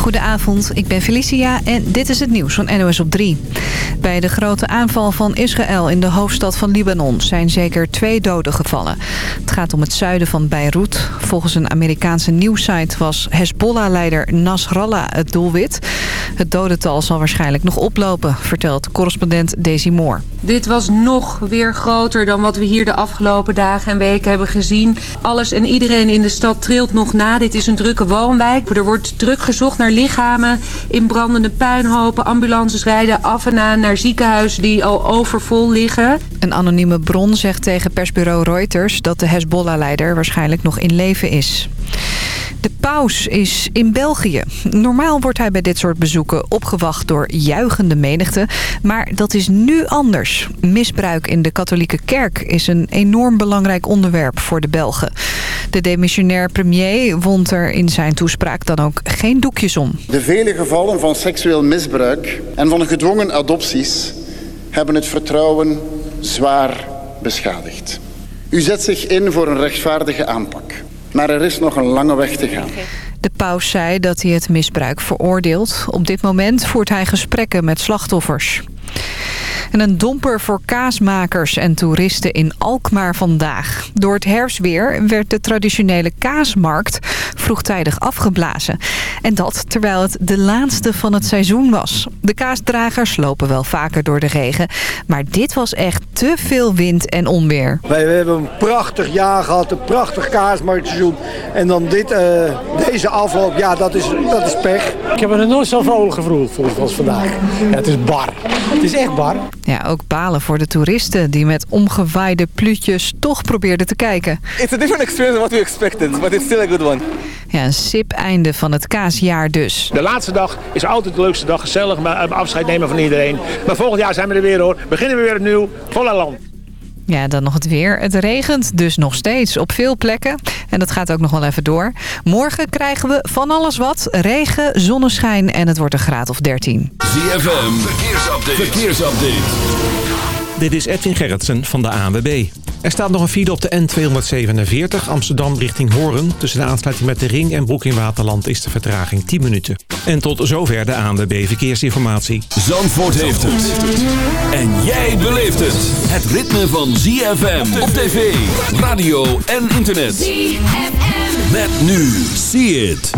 Goedenavond, ik ben Felicia en dit is het nieuws van NOS op 3. Bij de grote aanval van Israël in de hoofdstad van Libanon zijn zeker twee doden gevallen. Het gaat om het zuiden van Beirut. Volgens een Amerikaanse nieuwssite was Hezbollah-leider Nasrallah het doelwit. Het dodental zal waarschijnlijk nog oplopen, vertelt correspondent Daisy Moore. Dit was nog weer groter dan wat we hier de afgelopen dagen en weken hebben gezien. Alles en iedereen in de stad trilt nog na. Dit is een drukke woonwijk. Er wordt druk gezocht naar lichamen in brandende puinhopen. Ambulances rijden af en aan naar ziekenhuizen die al overvol liggen. Een anonieme bron zegt tegen persbureau Reuters dat de Hezbollah-leider waarschijnlijk nog in leven is. De paus is in België. Normaal wordt hij bij dit soort bezoeken opgewacht door juichende menigte. Maar dat is nu anders. Misbruik in de katholieke kerk is een enorm belangrijk onderwerp voor de Belgen. De demissionair premier wond er in zijn toespraak dan ook geen doekjes om. De vele gevallen van seksueel misbruik en van gedwongen adopties hebben het vertrouwen zwaar beschadigd. U zet zich in voor een rechtvaardige aanpak. Maar er is nog een lange weg te gaan. De paus zei dat hij het misbruik veroordeelt. Op dit moment voert hij gesprekken met slachtoffers. En een domper voor kaasmakers en toeristen in Alkmaar vandaag. Door het herfstweer werd de traditionele kaasmarkt vroegtijdig afgeblazen. En dat terwijl het de laatste van het seizoen was. De kaasdragers lopen wel vaker door de regen. Maar dit was echt te veel wind en onweer. Wij hebben een prachtig jaar gehad, een prachtig kaasmarktseizoen. En dan dit, uh, deze afloop, ja, dat is, dat is pech. Ik heb me er nooit zo vrolijk gevoeld als vandaag. Ja, het is bar. Het is echt bar. Ja, ook balen voor de toeristen die met omgewaaide pluutjes toch probeerden te kijken. It's a different experience than what we expected, but it's still a good one. Ja, een sip einde van het kaasjaar dus. De laatste dag is altijd de leukste dag. Gezellig afscheid nemen van iedereen. Maar volgend jaar zijn we er weer hoor. Beginnen we weer opnieuw. Volle land. Ja, dan nog het weer. Het regent dus nog steeds op veel plekken. En dat gaat ook nog wel even door. Morgen krijgen we van alles wat. Regen, zonneschijn en het wordt een graad of 13. ZFM, verkeersupdate. verkeersupdate. Dit is Edwin Gerritsen van de ANWB. Er staat nog een file op de N247 Amsterdam richting Horen. Tussen de aansluiting met de Ring en Broek in Waterland is de vertraging 10 minuten. En tot zover de ANWB Verkeersinformatie. Zandvoort heeft het. En jij beleeft het. Het ritme van ZFM op tv, radio en internet. ZFM. Met nu. See it.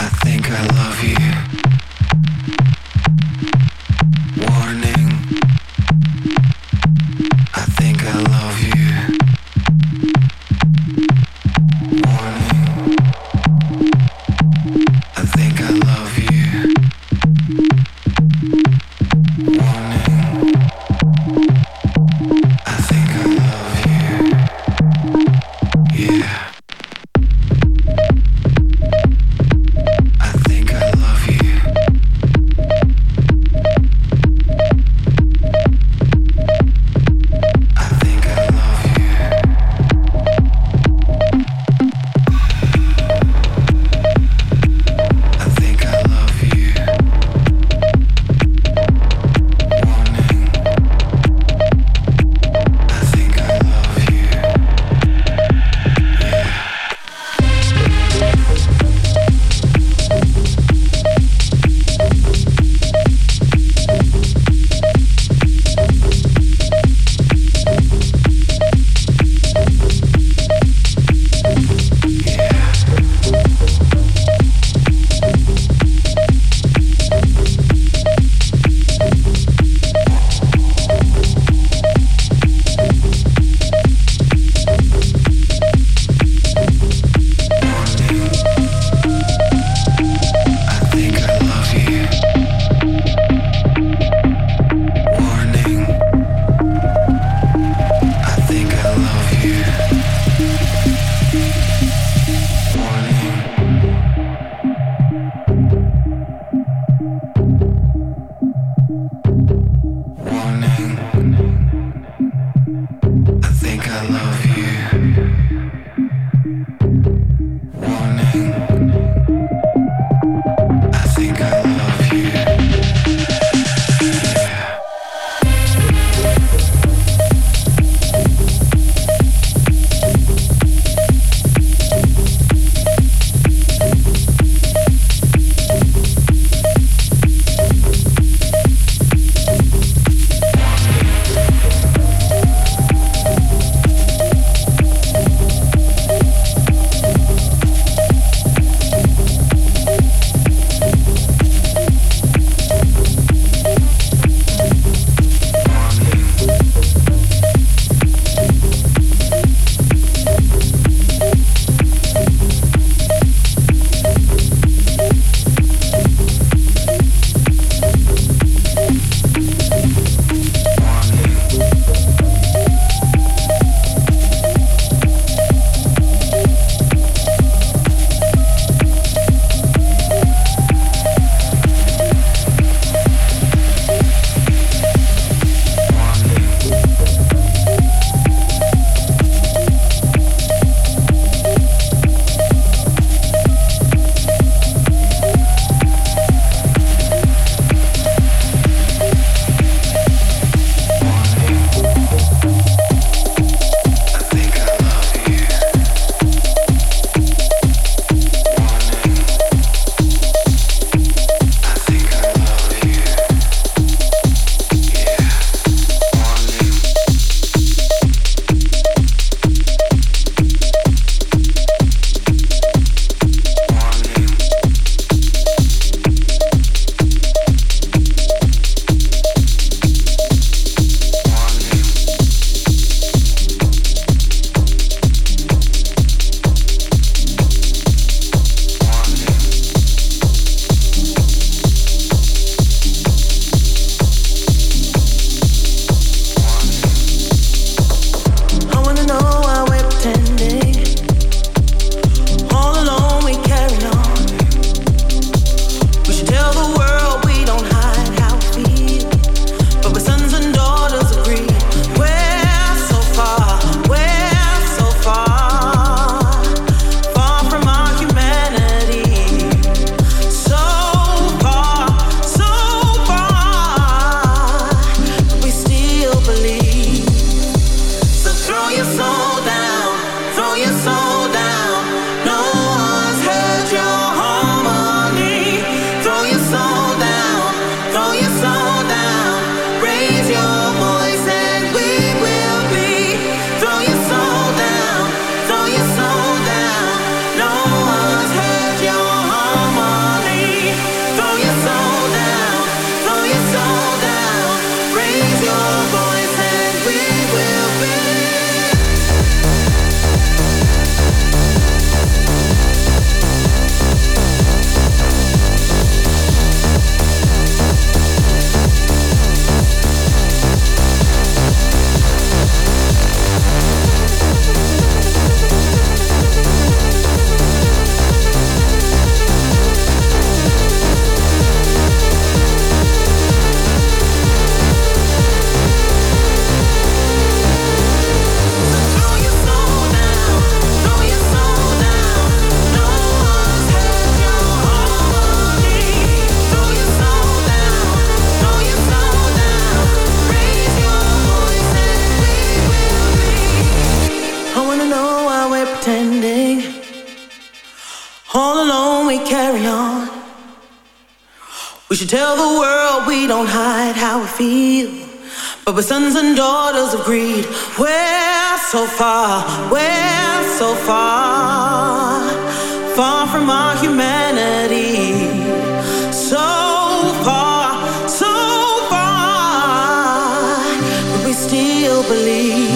I think I love you. How we feel. But we're sons and daughters of greed. We're so far, we're so far, far from our humanity. So far, so far, but we still believe.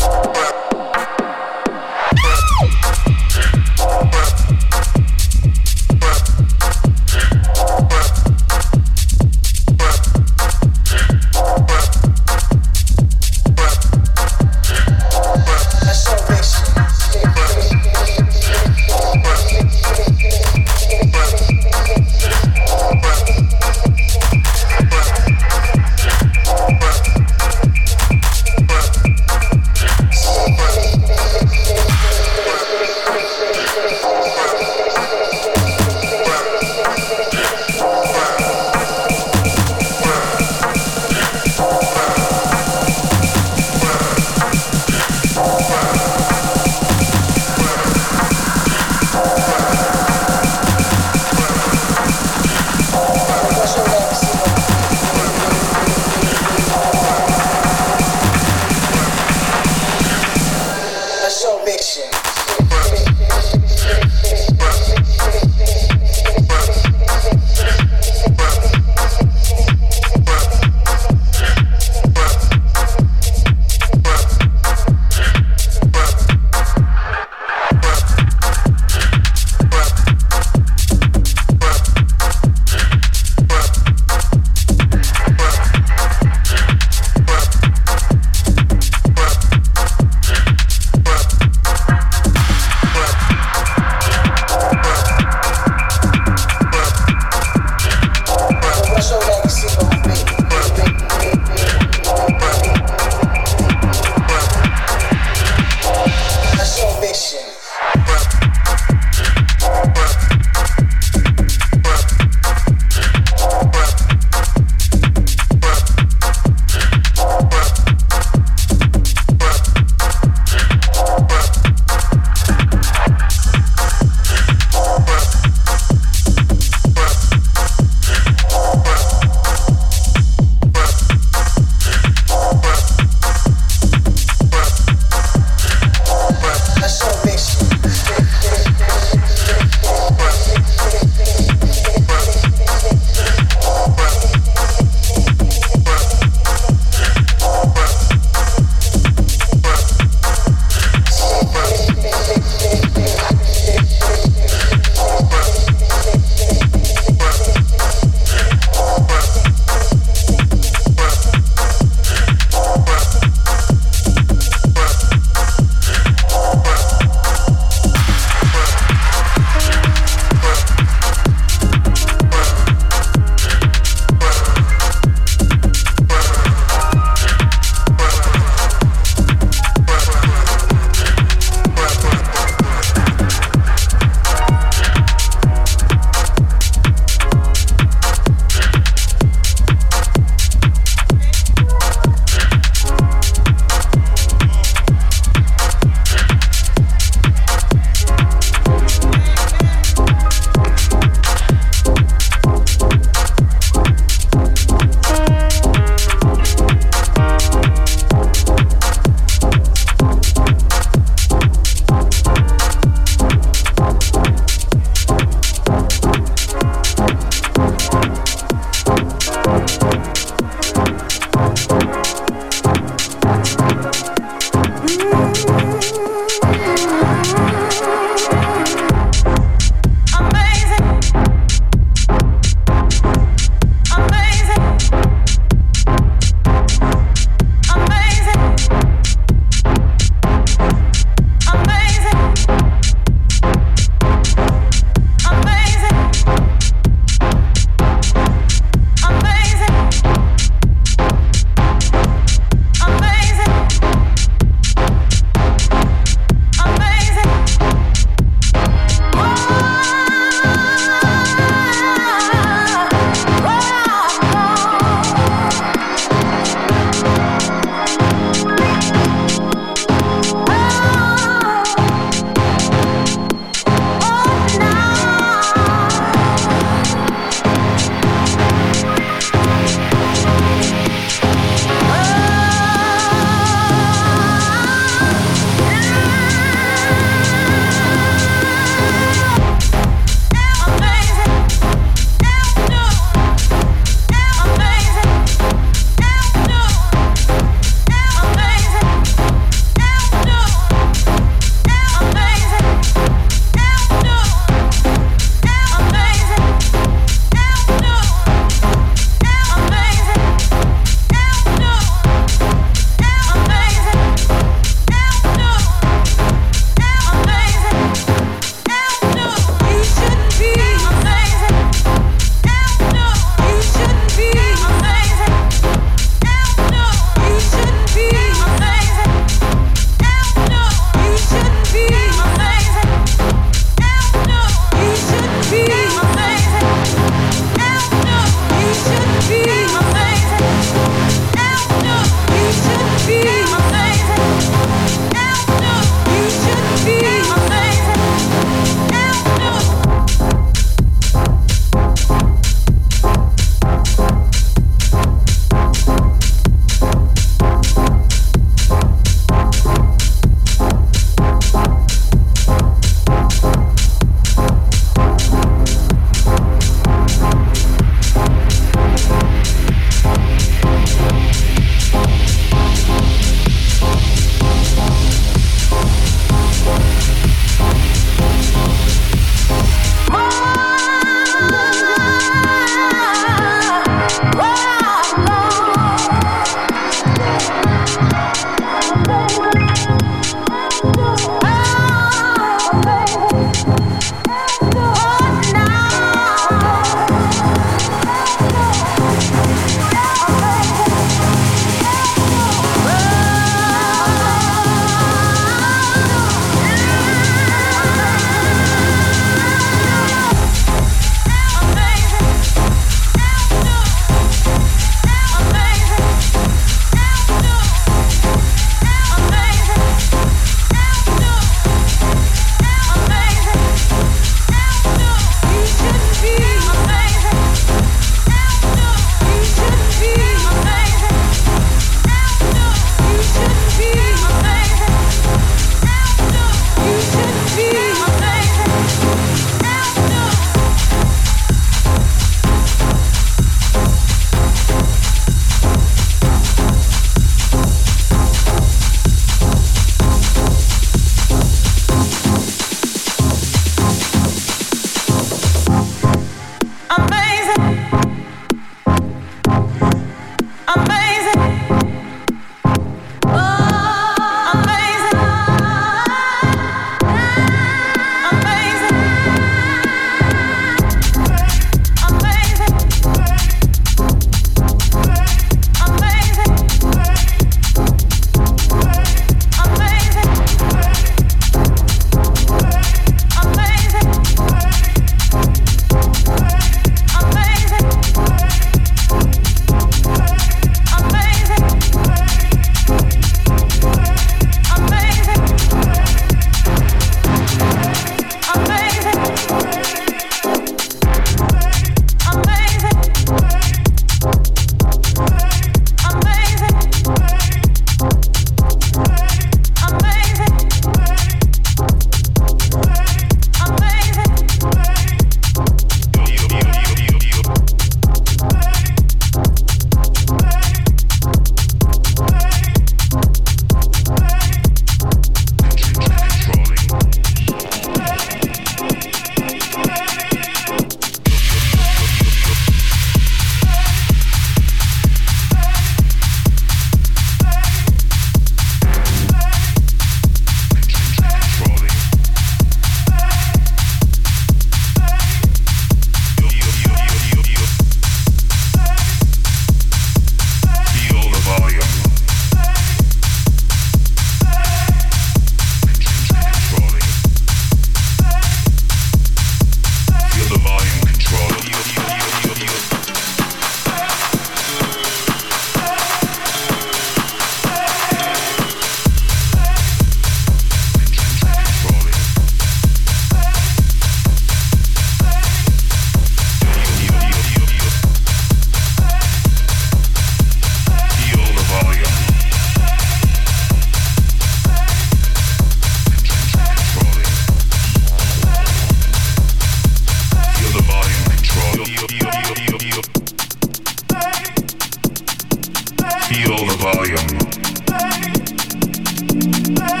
Christmas.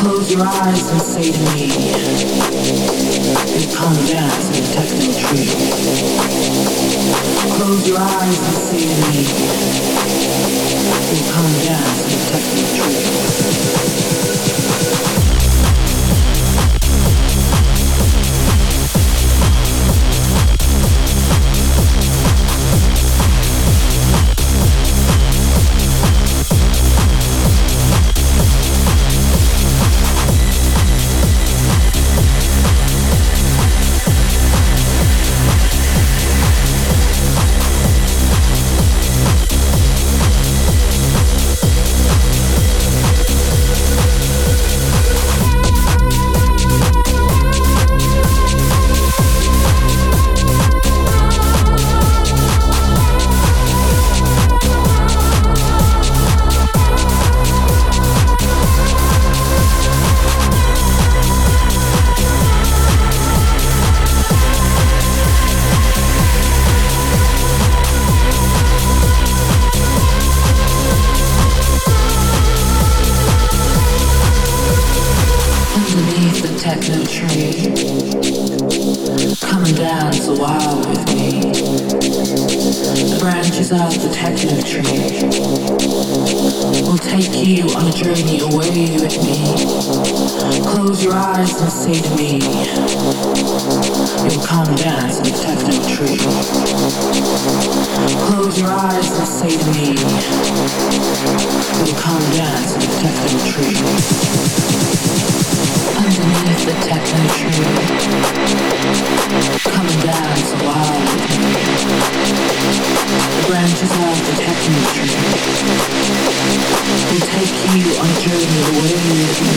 Close your eyes and say to me, come dance in the techno tree. Close your eyes and say to me, come dance in the techno tree. branches off the techno train. They take you on a journey away from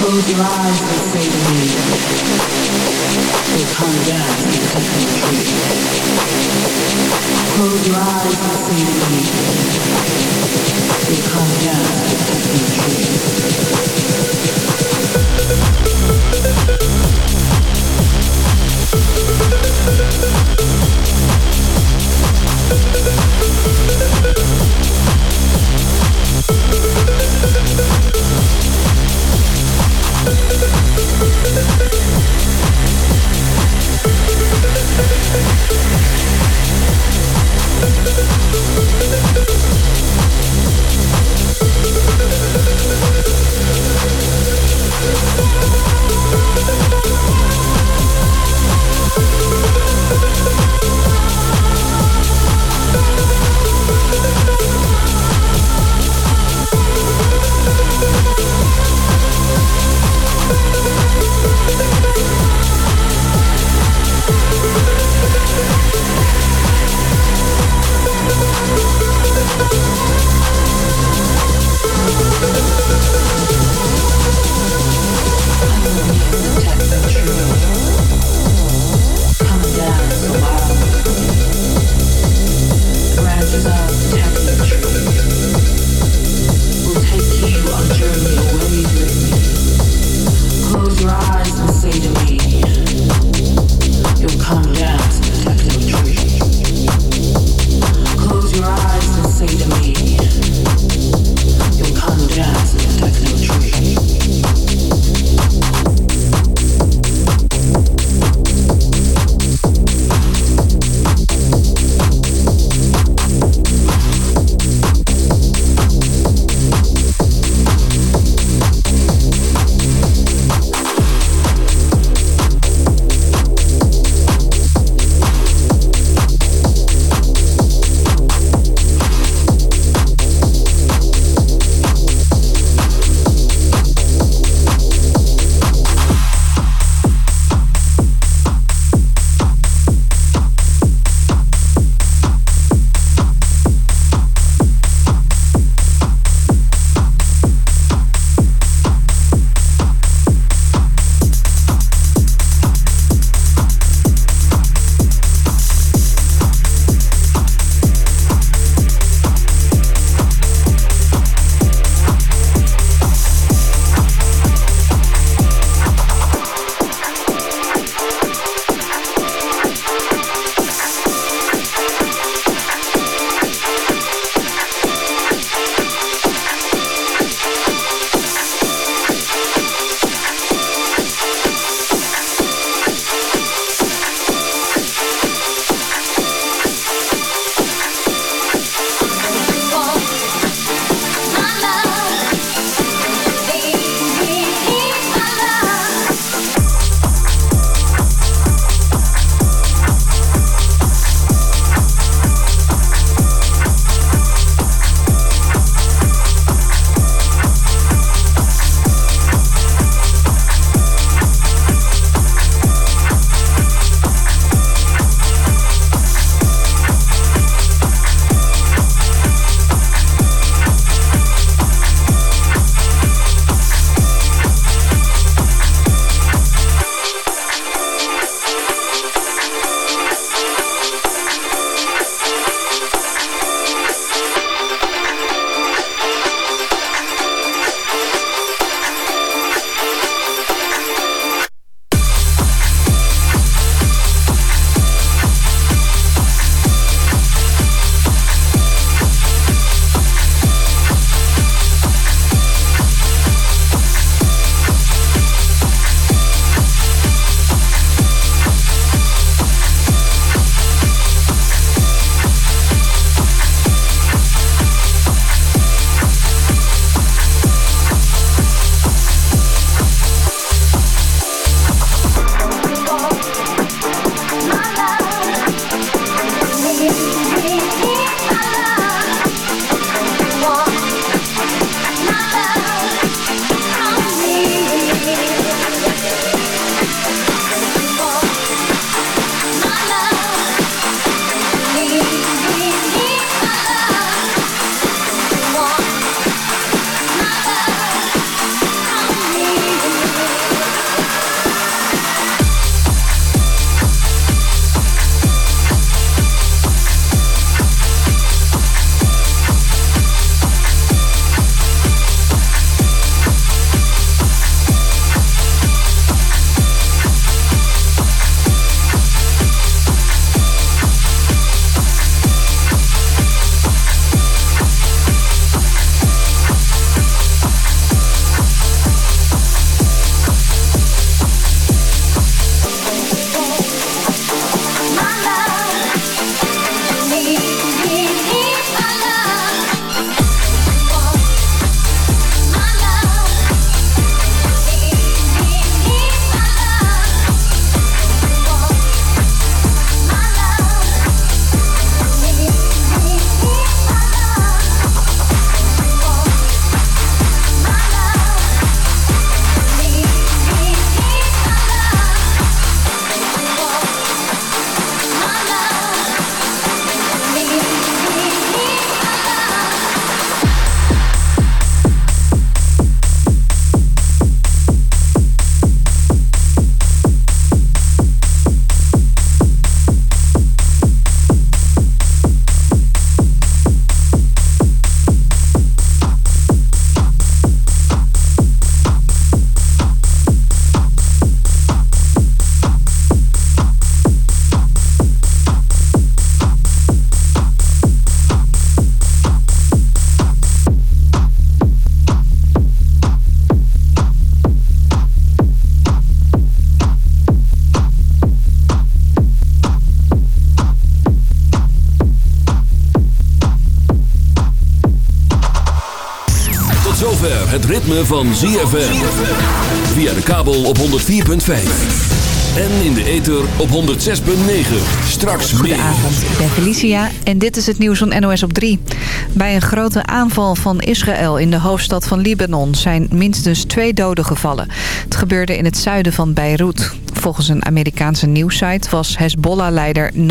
Close your eyes and say to me, they come down to the techno train. Close your eyes and say to me, they come down to the techno train. MUZIEK ritme van ZFM. Via de kabel op 104.5. En in de ether op 106.9. Straks meer. Goedenavond, ik ben Felicia en dit is het nieuws van NOS op 3. Bij een grote aanval van Israël in de hoofdstad van Libanon... zijn minstens twee doden gevallen. Het gebeurde in het zuiden van Beirut. Volgens een Amerikaanse nieuwssite was Hezbollah-leider